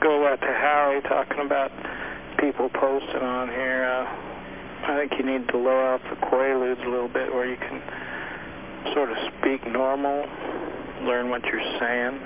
guy talking about people posting on here. Uh, I think you need to lower off the quaaludes a little bit where you can sort of speak normal, learn what you're saying.